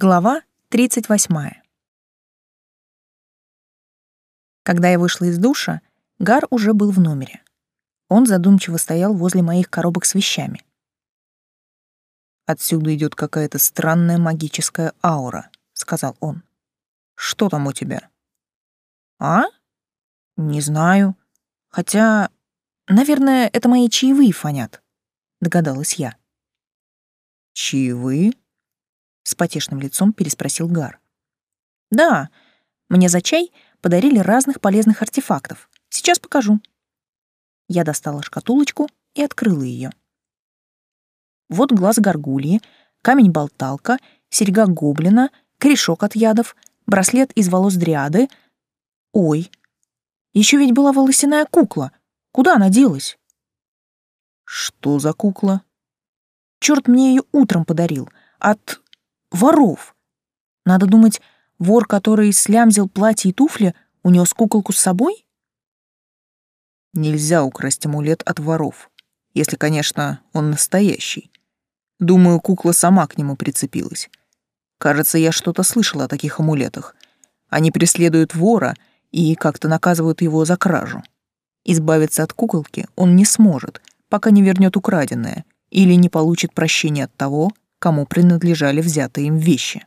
Глава 38. Когда я вышла из душа, Гар уже был в номере. Он задумчиво стоял возле моих коробок с вещами. «Отсюда идет какая-то странная магическая аура», — сказал он. «Что там у тебя?» «А? Не знаю. Хотя, наверное, это мои чаевые фонят», — догадалась я. «Чаевые?» С потешным лицом переспросил Гар. Да, мне за чай подарили разных полезных артефактов. Сейчас покажу. Я достала шкатулочку и открыла ее. Вот глаз горгульи, камень-болталка, серьга гоблина, корешок от ядов, браслет из волос дриады. Ой, еще ведь была волосяная кукла. Куда она делась? Что за кукла? Черт мне ее утром подарил. От воров. Надо думать, вор, который слямзил платье и туфли, унес куколку с собой? Нельзя украсть амулет от воров, если, конечно, он настоящий. Думаю, кукла сама к нему прицепилась. Кажется, я что-то слышала о таких амулетах. Они преследуют вора и как-то наказывают его за кражу. Избавиться от куколки он не сможет, пока не вернет украденное или не получит прощения от того, кому принадлежали взятые им вещи.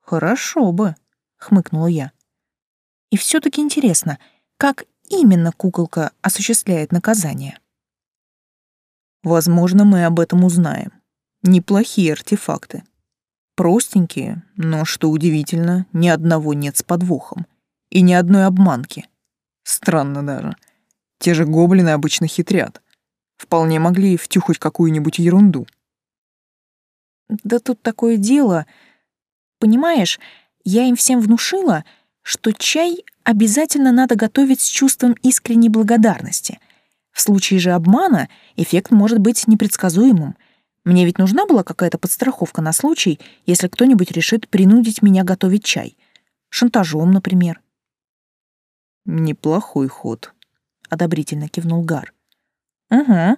«Хорошо бы», — хмыкнула я. «И все таки интересно, как именно куколка осуществляет наказание?» «Возможно, мы об этом узнаем. Неплохие артефакты. Простенькие, но, что удивительно, ни одного нет с подвохом. И ни одной обманки. Странно даже. Те же гоблины обычно хитрят. Вполне могли втюхать какую-нибудь ерунду. Да тут такое дело. Понимаешь, я им всем внушила, что чай обязательно надо готовить с чувством искренней благодарности. В случае же обмана эффект может быть непредсказуемым. Мне ведь нужна была какая-то подстраховка на случай, если кто-нибудь решит принудить меня готовить чай. Шантажом, например. «Неплохой ход», — одобрительно кивнул Гар. «Угу.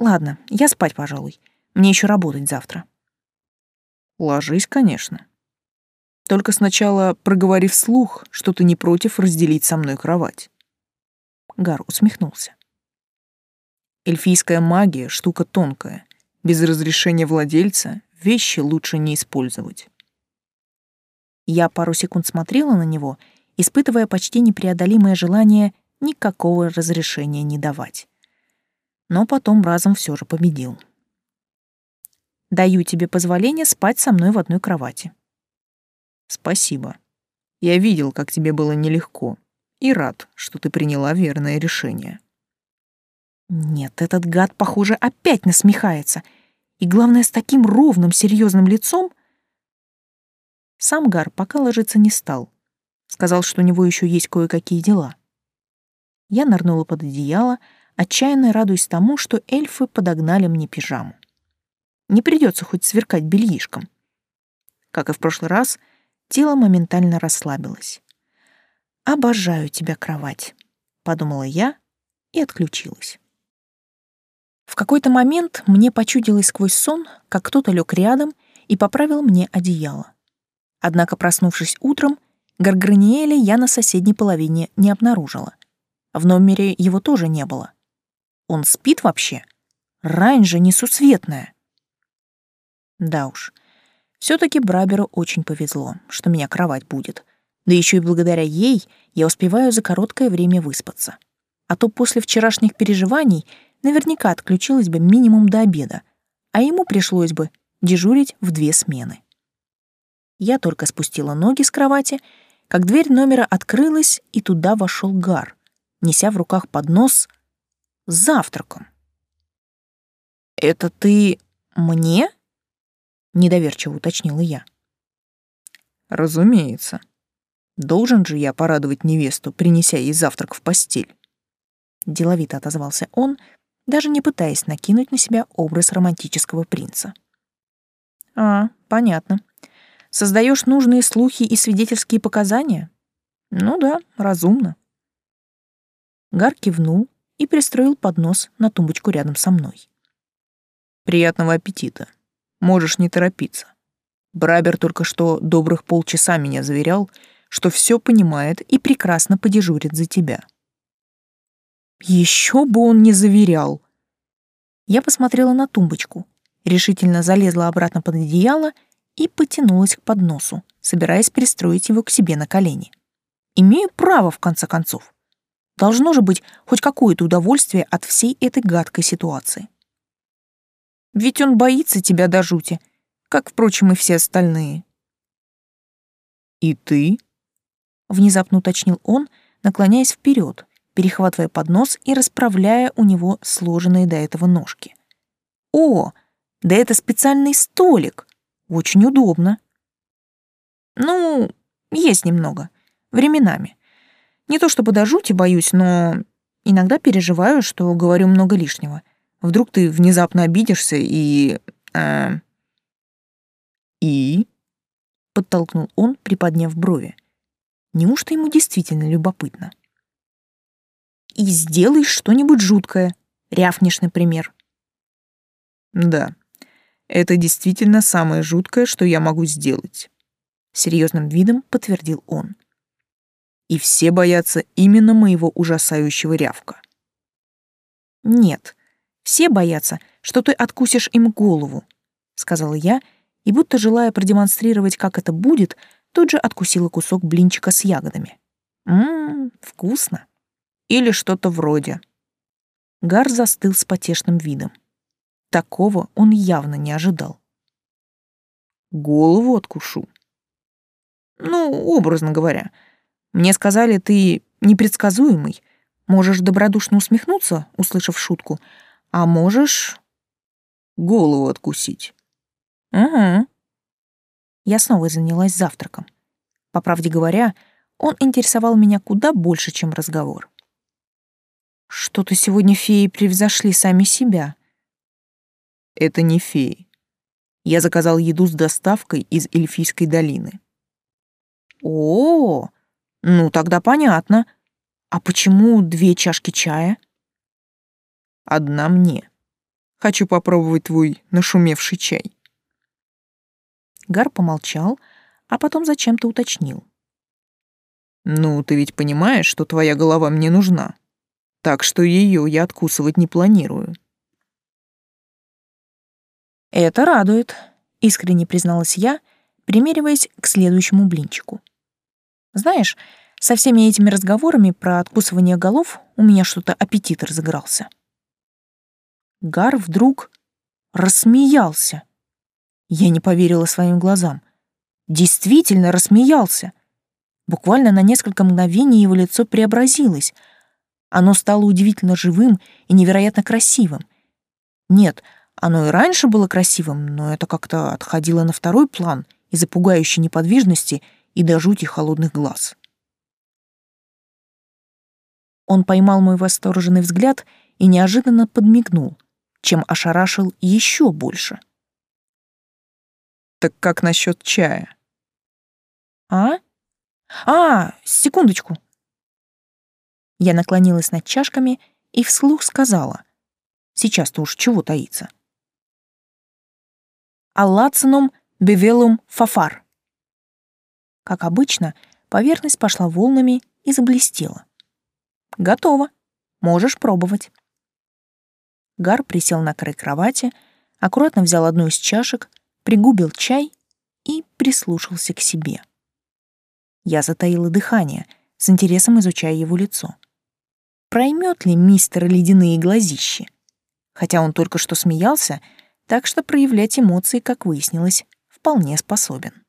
Ладно, я спать, пожалуй. Мне еще работать завтра». Ложись, конечно. Только сначала проговори вслух, что ты не против разделить со мной кровать. Гар усмехнулся. Эльфийская магия — штука тонкая. Без разрешения владельца вещи лучше не использовать. Я пару секунд смотрела на него, испытывая почти непреодолимое желание никакого разрешения не давать. Но потом разом все же победил. Даю тебе позволение спать со мной в одной кровати. Спасибо. Я видел, как тебе было нелегко, и рад, что ты приняла верное решение. Нет, этот гад, похоже, опять насмехается. И главное, с таким ровным, серьезным лицом. Сам Гар пока ложиться не стал. Сказал, что у него еще есть кое-какие дела. Я нырнула под одеяло, отчаянно радуясь тому, что эльфы подогнали мне пижаму не придется хоть сверкать бельишком. Как и в прошлый раз, тело моментально расслабилось. «Обожаю тебя, кровать», — подумала я и отключилась. В какой-то момент мне почудилось сквозь сон, как кто-то лег рядом и поправил мне одеяло. Однако, проснувшись утром, Гарграниэля я на соседней половине не обнаружила. В номере его тоже не было. Он спит вообще? Рань же несусветная. Да уж. все таки Браберу очень повезло, что меня кровать будет. Да еще и благодаря ей я успеваю за короткое время выспаться. А то после вчерашних переживаний наверняка отключилась бы минимум до обеда, а ему пришлось бы дежурить в две смены. Я только спустила ноги с кровати, как дверь номера открылась, и туда вошел Гар, неся в руках поднос с завтраком. «Это ты мне?» Недоверчиво уточнила я. Разумеется. Должен же я порадовать невесту, принеся ей завтрак в постель. Деловито отозвался он, даже не пытаясь накинуть на себя образ романтического принца. А, понятно. Создаешь нужные слухи и свидетельские показания? Ну да, разумно. Гар кивнул и пристроил поднос на тумбочку рядом со мной. Приятного аппетита. Можешь не торопиться. Брабер только что добрых полчаса меня заверял, что все понимает и прекрасно подежурит за тебя. Еще бы он не заверял. Я посмотрела на тумбочку, решительно залезла обратно под одеяло и потянулась к подносу, собираясь пристроить его к себе на колени. Имею право, в конце концов. Должно же быть хоть какое-то удовольствие от всей этой гадкой ситуации. Ведь он боится тебя до жути, как, впрочем, и все остальные. «И ты?» — внезапно уточнил он, наклоняясь вперед, перехватывая поднос и расправляя у него сложенные до этого ножки. «О, да это специальный столик! Очень удобно!» «Ну, есть немного. Временами. Не то чтобы до жути боюсь, но иногда переживаю, что говорю много лишнего. Вдруг ты внезапно обидишься и... Э, «И?» — подтолкнул он, приподняв брови. Неужто ему действительно любопытно? «И сделаешь что-нибудь жуткое. Рявнешь, например». «Да, это действительно самое жуткое, что я могу сделать», — серьезным видом подтвердил он. «И все боятся именно моего ужасающего рявка». «Нет, все боятся, что ты откусишь им голову», — сказала я, — и, будто желая продемонстрировать, как это будет, тут же откусила кусок блинчика с ягодами. Ммм, вкусно. Или что-то вроде. Гар застыл с потешным видом. Такого он явно не ожидал. Голову откушу. Ну, образно говоря. Мне сказали, ты непредсказуемый. Можешь добродушно усмехнуться, услышав шутку, а можешь голову откусить. Угу. Я снова занялась завтраком. По правде говоря, он интересовал меня куда больше, чем разговор. Что-то сегодня феи превзошли сами себя. Это не феи. Я заказал еду с доставкой из Эльфийской долины. О, ну тогда понятно. А почему две чашки чая? Одна мне. Хочу попробовать твой нашумевший чай. Гар помолчал, а потом зачем-то уточнил. «Ну, ты ведь понимаешь, что твоя голова мне нужна, так что ее я откусывать не планирую». «Это радует», — искренне призналась я, примериваясь к следующему блинчику. «Знаешь, со всеми этими разговорами про откусывание голов у меня что-то аппетит разыгрался». Гар вдруг рассмеялся. Я не поверила своим глазам. Действительно рассмеялся. Буквально на несколько мгновений его лицо преобразилось. Оно стало удивительно живым и невероятно красивым. Нет, оно и раньше было красивым, но это как-то отходило на второй план из-за пугающей неподвижности и до жути холодных глаз. Он поймал мой восторженный взгляд и неожиданно подмигнул, чем ошарашил еще больше — так как насчет чая? А? А, секундочку. Я наклонилась над чашками и вслух сказала. Сейчас-то уж чего таится. Аллацинум бевелум фафар. Как обычно, поверхность пошла волнами и заблестела. Готово. Можешь пробовать. Гар присел на край кровати, аккуратно взял одну из чашек, пригубил чай и прислушался к себе. Я затаила дыхание, с интересом изучая его лицо. Проймет ли мистер ледяные глазищи? Хотя он только что смеялся, так что проявлять эмоции, как выяснилось, вполне способен.